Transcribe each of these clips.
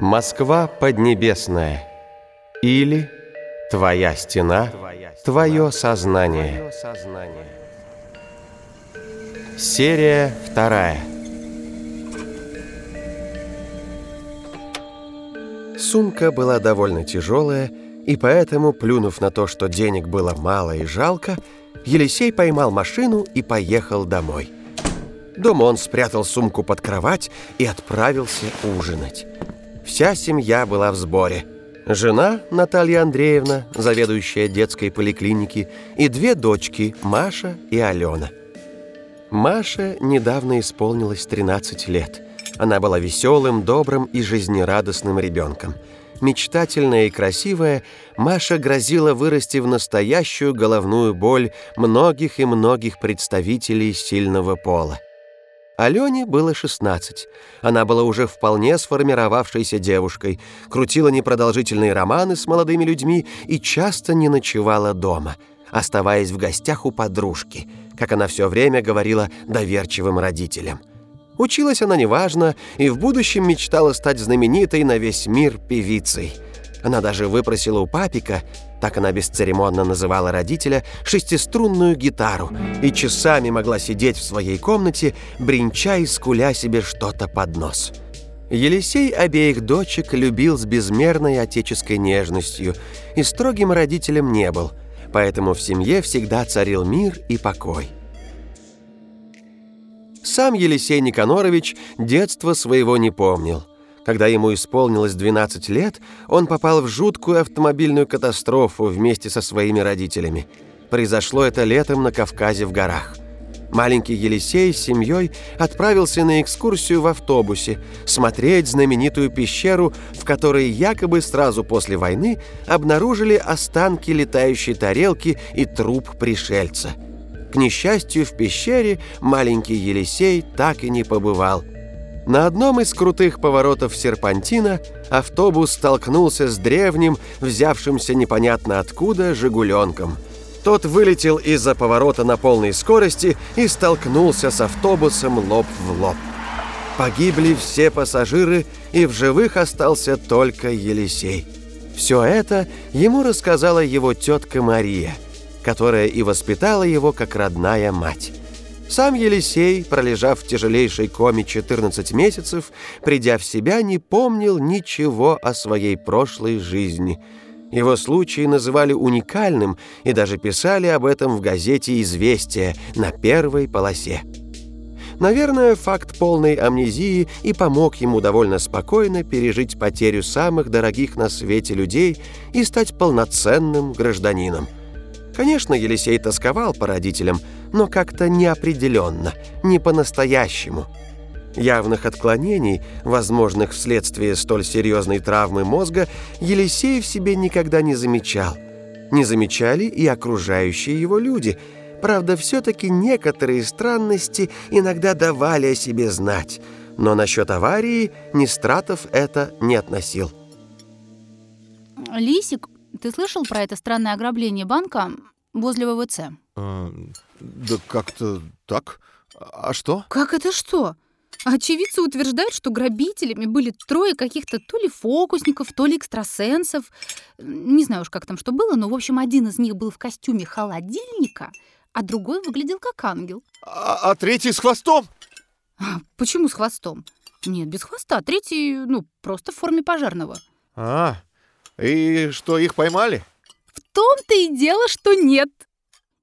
Москва поднебесная или Твоя стена, Твое сознание. Серия вторая. Сумка была довольно тяжелая, и поэтому, плюнув на то, что денег было мало и жалко, Елисей поймал машину и поехал домой. Дома он спрятал сумку под кровать и отправился ужинать. Вся семья была в сборе. Жена Наталья Андреевна, заведующая детской поликлиники, и две дочки Маша и Алена. Маше недавно исполнилось 13 лет. Она была веселым, добрым и жизнерадостным ребенком. Мечтательная и красивая, Маша грозила вырасти в настоящую головную боль многих и многих представителей сильного пола. Алене было 16. Она была уже вполне сформировавшейся девушкой, крутила непродолжительные романы с молодыми людьми и часто не ночевала дома, оставаясь в гостях у подружки, как она все время говорила доверчивым родителям. Училась она неважно и в будущем мечтала стать знаменитой на весь мир певицей. Она даже выпросила у папика так она бесцеремонно называла родителя, шестиструнную гитару и часами могла сидеть в своей комнате, бренча и скуля себе что-то под нос. Елисей обеих дочек любил с безмерной отеческой нежностью и строгим родителем не был, поэтому в семье всегда царил мир и покой. Сам Елисей Никанорович детства своего не помнил. Когда ему исполнилось 12 лет, он попал в жуткую автомобильную катастрофу вместе со своими родителями. Произошло это летом на Кавказе в горах. Маленький Елисей с семьей отправился на экскурсию в автобусе смотреть знаменитую пещеру, в которой якобы сразу после войны обнаружили останки летающей тарелки и труп пришельца. К несчастью, в пещере маленький Елисей так и не побывал – на одном из крутых поворотов серпантина автобус столкнулся с древним, взявшимся непонятно откуда, «Жигуленком». Тот вылетел из-за поворота на полной скорости и столкнулся с автобусом лоб в лоб. Погибли все пассажиры, и в живых остался только Елисей. Все это ему рассказала его тетка Мария, которая и воспитала его как родная мать. Сам Елисей, пролежав в тяжелейшей коме 14 месяцев, придя в себя, не помнил ничего о своей прошлой жизни. Его случай называли уникальным и даже писали об этом в газете «Известия» на первой полосе. Наверное, факт полной амнезии и помог ему довольно спокойно пережить потерю самых дорогих на свете людей и стать полноценным гражданином. Конечно, Елисей тосковал по родителям, но как-то неопределенно, не по-настоящему. Явных отклонений, возможных вследствие столь серьезной травмы мозга, Елисей в себе никогда не замечал. Не замечали и окружающие его люди. Правда, все-таки некоторые странности иногда давали о себе знать. Но насчет аварии Нестратов это не относил. Лисик, ты слышал про это странное ограбление банка возле ВВЦ? А, да как-то так. А что? Как это что? Очевидцы утверждают, что грабителями были трое каких-то то ли фокусников, то ли экстрасенсов. Не знаю уж, как там что было, но, в общем, один из них был в костюме холодильника, а другой выглядел как ангел. А, а третий с хвостом? А, почему с хвостом? Нет, без хвоста. Третий, ну, просто в форме пожарного. А, и что, их поймали? В том-то и дело, что нет.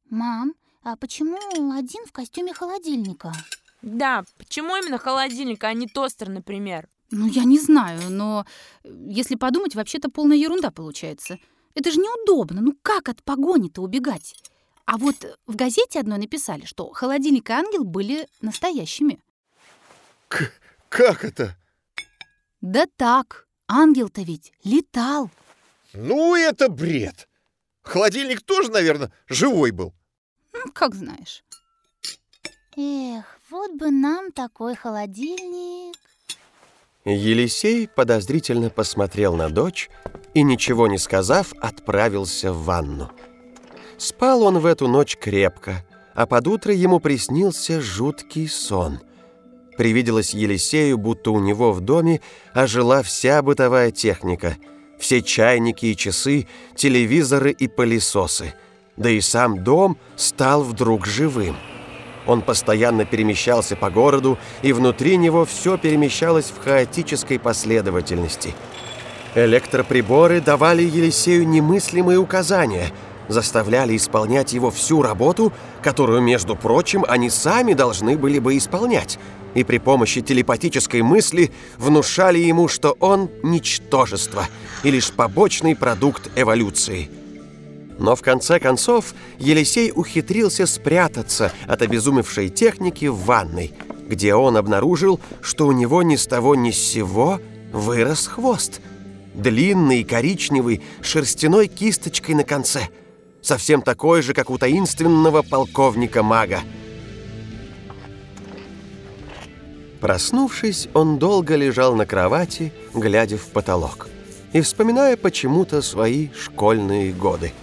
Мам, а почему один в костюме холодильника? Да, почему именно холодильник, а не тостер, например? Ну, я не знаю, но э, если подумать, вообще-то полная ерунда получается. Это же неудобно. Ну как от погони-то убегать? А вот в газете одной написали, что холодильник и ангел были настоящими. К как это? Да так, ангел-то ведь летал. Ну, это бред. Холодильник тоже, наверное, живой был. Ну, как знаешь. Эх, вот бы нам такой холодильник. Елисей подозрительно посмотрел на дочь и, ничего не сказав, отправился в ванну. Спал он в эту ночь крепко, а под утро ему приснился жуткий сон. Привиделось Елисею, будто у него в доме ожила вся бытовая техника. Все чайники и часы, телевизоры и пылесосы. Да и сам дом стал вдруг живым. Он постоянно перемещался по городу, и внутри него все перемещалось в хаотической последовательности. Электроприборы давали Елисею немыслимые указания, заставляли исполнять его всю работу, которую, между прочим, они сами должны были бы исполнять – и при помощи телепатической мысли внушали ему, что он – ничтожество и лишь побочный продукт эволюции. Но в конце концов Елисей ухитрился спрятаться от обезумевшей техники в ванной, где он обнаружил, что у него ни с того ни с сего вырос хвост. Длинный, коричневый, шерстяной кисточкой на конце. Совсем такой же, как у таинственного полковника-мага. Проснувшись, он долго лежал на кровати, глядя в потолок и вспоминая почему-то свои школьные годы.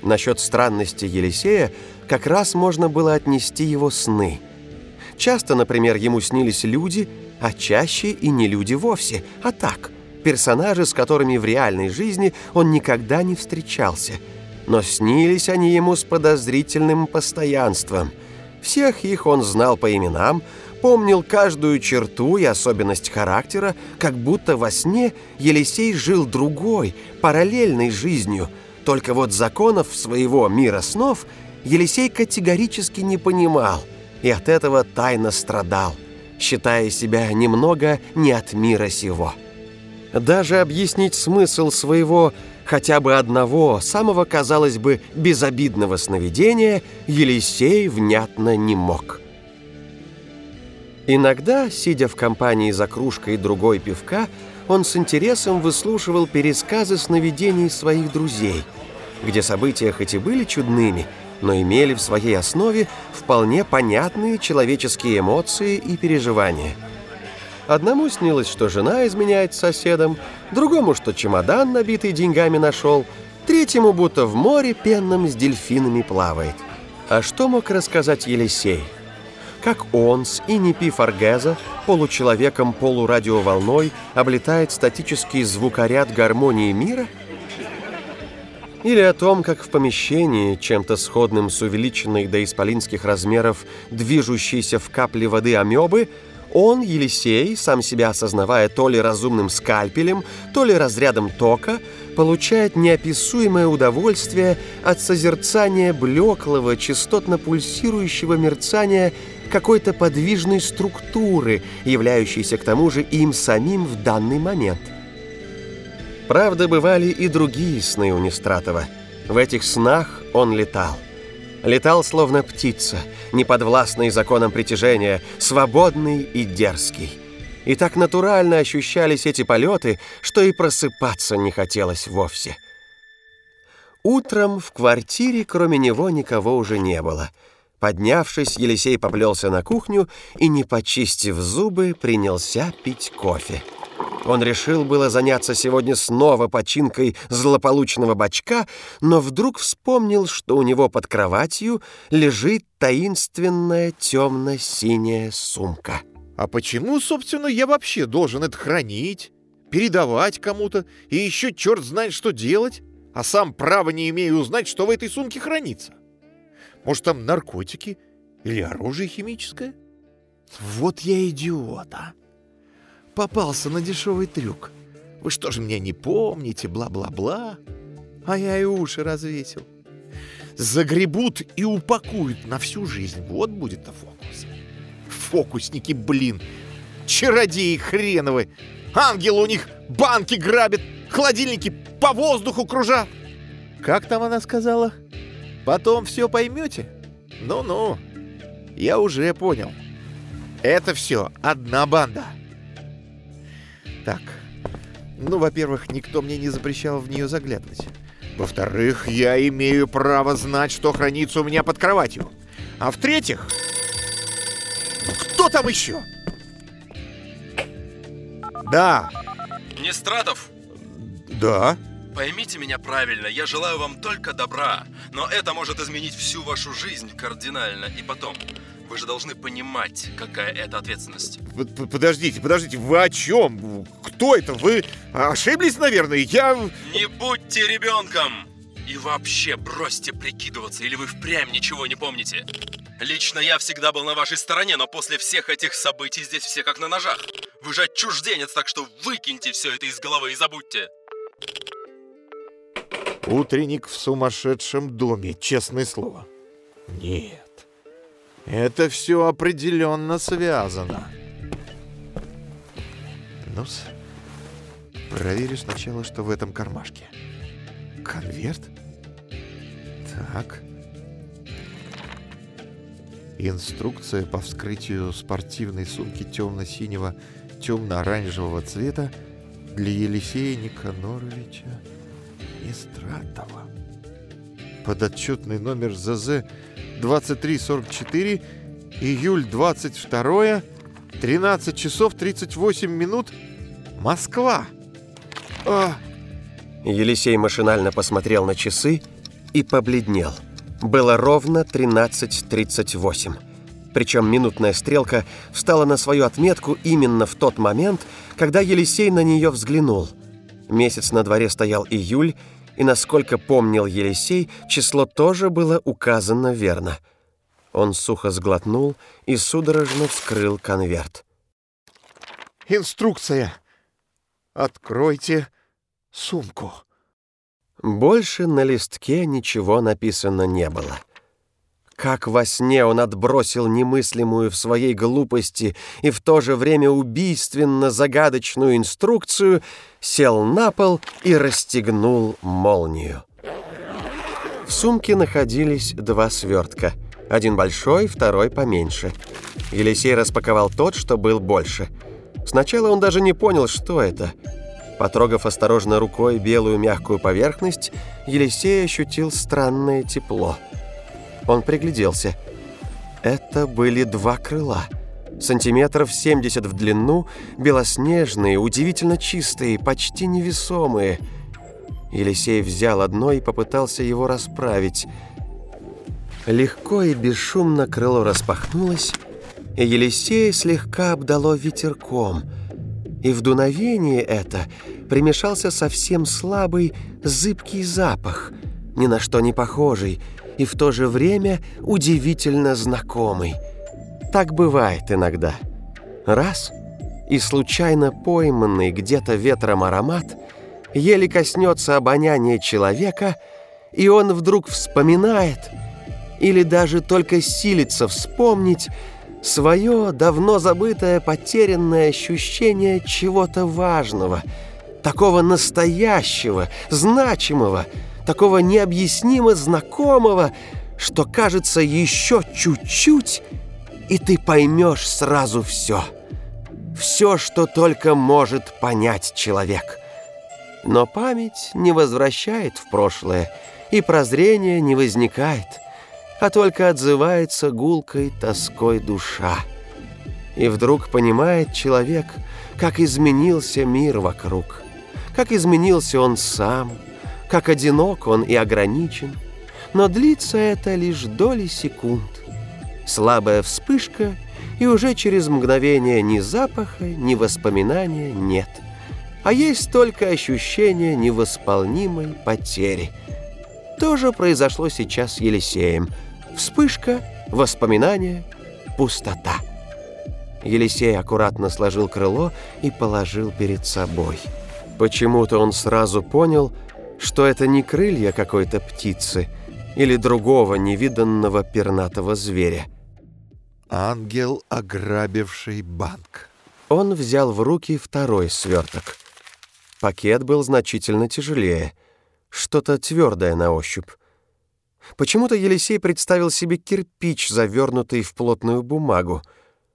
Насчет странности Елисея как раз можно было отнести его сны. Часто, например, ему снились люди, а чаще и не люди вовсе, а так, персонажи, с которыми в реальной жизни он никогда не встречался. Но снились они ему с подозрительным постоянством. Всех их он знал по именам, помнил каждую черту и особенность характера, как будто во сне Елисей жил другой, параллельной жизнью. Только вот законов своего мира снов Елисей категорически не понимал и от этого тайно страдал, считая себя немного не от мира сего. Даже объяснить смысл своего хотя бы одного, самого, казалось бы, безобидного сновидения Елисей внятно не мог. Иногда, сидя в компании за кружкой другой пивка, он с интересом выслушивал пересказы сновидений своих друзей, где события хоть и были чудными, но имели в своей основе вполне понятные человеческие эмоции и переживания. Одному снилось, что жена изменяет соседом, другому, что чемодан, набитый деньгами, нашел, третьему, будто в море пенном с дельфинами плавает. А что мог рассказать Елисей? как он с Инипи Фаргеза, получеловеком-полурадиоволной, облетает статический звукоряд гармонии мира? Или о том, как в помещении, чем-то сходным с увеличенной до исполинских размеров, движущейся в капле воды амебы, он, Елисей, сам себя осознавая то ли разумным скальпелем, то ли разрядом тока, получает неописуемое удовольствие от созерцания блеклого, частотно пульсирующего мерцания какой-то подвижной структуры, являющейся к тому же им самим в данный момент. Правда, бывали и другие сны у Нестратова. В этих снах он летал. Летал, словно птица, неподвластный законам притяжения, свободный и дерзкий. И так натурально ощущались эти полеты, что и просыпаться не хотелось вовсе. Утром в квартире кроме него никого уже не было — Поднявшись, Елисей поплелся на кухню и, не почистив зубы, принялся пить кофе. Он решил было заняться сегодня снова починкой злополучного бачка, но вдруг вспомнил, что у него под кроватью лежит таинственная темно-синяя сумка. А почему, собственно, я вообще должен это хранить, передавать кому-то и еще черт знает что делать, а сам право не имею узнать, что в этой сумке хранится? Может, там наркотики или оружие химическое? Вот я идиот, а! Попался на дешевый трюк. Вы что же меня не помните, бла-бла-бла? А я и уши развесил. Загребут и упакуют на всю жизнь. Вот будет-то фокус. Фокусники, блин. Чародеи хреновы. Ангелы у них банки грабят, холодильники по воздуху кружат. Как там она сказала? — Потом все поймете? Ну-ну, я уже понял. Это все одна банда. Так, ну, во-первых, никто мне не запрещал в нее заглядывать. Во-вторых, я имею право знать, что хранится у меня под кроватью. А в-третьих, кто там еще? Да. Нестратов? Да. Поймите меня правильно, я желаю вам только добра, но это может изменить всю вашу жизнь кардинально. И потом, Вы же должны понимать, какая это ответственность. Подождите, подождите, вы о чем? Кто это? Вы ошиблись, наверное? Я... Не будьте ребенком! И вообще бросьте прикидываться, или вы впрямь ничего не помните. Лично я всегда был на вашей стороне, но после всех этих событий здесь все как на ножах. Вы же отчужденец, так что выкиньте все это из головы и забудьте. Утренник в сумасшедшем доме, честное слово. Нет, это все определенно связано. ну проверю сначала, что в этом кармашке. Конверт? Так. Инструкция по вскрытию спортивной сумки темно-синего, темно-оранжевого цвета для Елисея Никаноровича Истратова. Подотчетный номер ЗЗ 2344, июль 22, 13 часов 38 минут, Москва. А, Елисей машинально посмотрел на часы и побледнел. Было ровно 13.38. Причем минутная стрелка встала на свою отметку именно в тот момент, когда Елисей на нее взглянул. Месяц на дворе стоял июль, и, насколько помнил Елисей, число тоже было указано верно. Он сухо сглотнул и судорожно вскрыл конверт. инструкция. Откройте сумку. Больше на листке ничего написано не было. Как во сне он отбросил немыслимую в своей глупости и в то же время убийственно загадочную инструкцию, сел на пол и расстегнул молнию. В сумке находились два свертка. Один большой, второй поменьше. Елисей распаковал тот, что был больше. Сначала он даже не понял, что это — Потрогав осторожно рукой белую мягкую поверхность, Елисей ощутил странное тепло. Он пригляделся. Это были два крыла. Сантиметров 70 в длину, белоснежные, удивительно чистые, почти невесомые. Елисей взял одно и попытался его расправить. Легко и бесшумно крыло распахнулось, и Елисея слегка обдало ветерком – и в дуновении это примешался совсем слабый, зыбкий запах, ни на что не похожий и в то же время удивительно знакомый. Так бывает иногда. Раз — и случайно пойманный где-то ветром аромат еле коснется обоняния человека, и он вдруг вспоминает или даже только силится вспомнить свое давно забытое потерянное ощущение чего-то важного, такого настоящего, значимого, такого необъяснимо знакомого, что кажется еще чуть-чуть, и ты поймешь сразу все. Все, что только может понять человек. Но память не возвращает в прошлое, и прозрение не возникает – а только отзывается гулкой тоской душа. И вдруг понимает человек, как изменился мир вокруг, как изменился он сам, как одинок он и ограничен. Но длится это лишь доли секунд. Слабая вспышка, и уже через мгновение ни запаха, ни воспоминания нет. А есть только ощущение невосполнимой потери. То же произошло сейчас с Елисеем – Вспышка, воспоминание, пустота. Елисей аккуратно сложил крыло и положил перед собой. Почему-то он сразу понял, что это не крылья какой-то птицы или другого невиданного пернатого зверя. Ангел, ограбивший банк. Он взял в руки второй сверток. Пакет был значительно тяжелее, что-то твердое на ощупь. Почему-то Елисей представил себе кирпич, завернутый в плотную бумагу.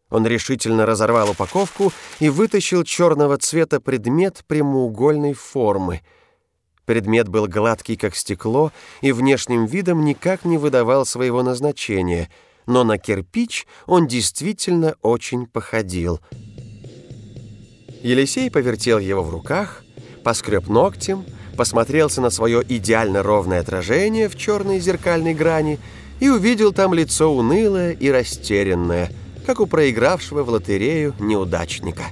Он решительно разорвал упаковку и вытащил черного цвета предмет прямоугольной формы. Предмет был гладкий, как стекло, и внешним видом никак не выдавал своего назначения, но на кирпич он действительно очень походил. Елисей повертел его в руках, поскреб ногтем — посмотрелся на свое идеально ровное отражение в черной зеркальной грани и увидел там лицо унылое и растерянное, как у проигравшего в лотерею неудачника.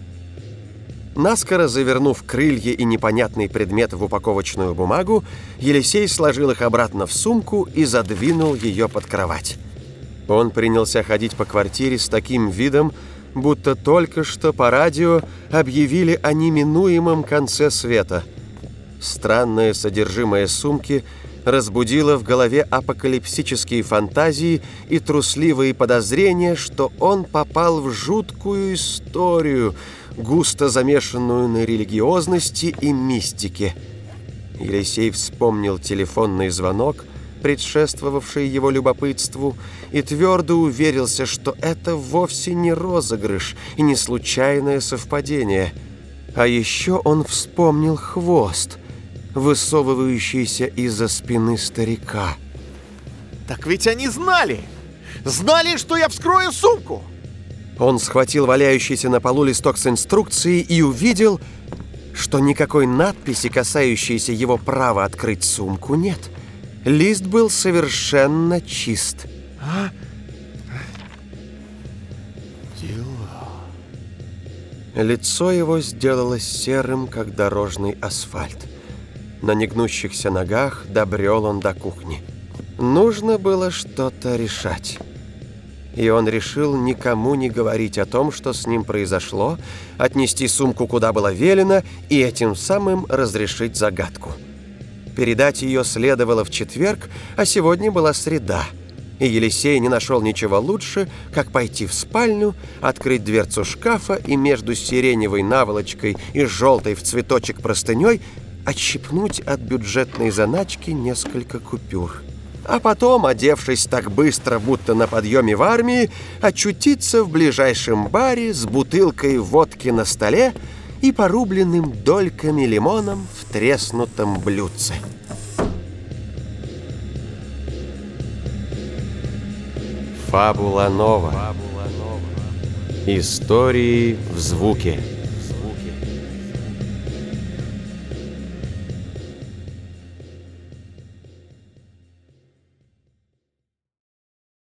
Наскоро завернув крылья и непонятный предмет в упаковочную бумагу, Елисей сложил их обратно в сумку и задвинул ее под кровать. Он принялся ходить по квартире с таким видом, будто только что по радио объявили о неминуемом конце света. Странное содержимое сумки разбудило в голове апокалипсические фантазии и трусливые подозрения, что он попал в жуткую историю, густо замешанную на религиозности и мистике. Елисей вспомнил телефонный звонок, предшествовавший его любопытству, и твердо уверился, что это вовсе не розыгрыш и не случайное совпадение. А еще он вспомнил хвост, высовывающийся из-за спины старика. Так ведь они знали! Знали, что я вскрою сумку! Он схватил валяющийся на полу листок с инструкцией и увидел, что никакой надписи, касающейся его права открыть сумку, нет. Лист был совершенно чист. А? Дела. Лицо его сделалось серым, как дорожный асфальт. На негнущихся ногах добрел он до кухни. Нужно было что-то решать. И он решил никому не говорить о том, что с ним произошло, отнести сумку куда было велено и этим самым разрешить загадку. Передать ее следовало в четверг, а сегодня была среда. И Елисей не нашел ничего лучше, как пойти в спальню, открыть дверцу шкафа и между сиреневой наволочкой и желтой в цветочек простыней отщипнуть от бюджетной заначки несколько купюр а потом, одевшись так быстро, будто на подъеме в армии, очутиться в ближайшем баре с бутылкой водки на столе и порубленным дольками лимоном в треснутом блюдце. Фабула нова. Истории в звуке.